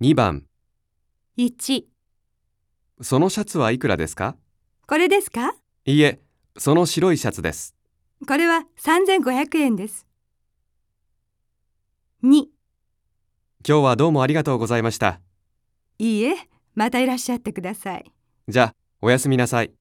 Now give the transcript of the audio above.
2番1、そのシャツはいくらですか？これですか？いいえ、その白いシャツです。これは3500円です。2、今日はどうもありがとうございました。いいえ、またいらっしゃってください。じゃあ、おやすみなさい。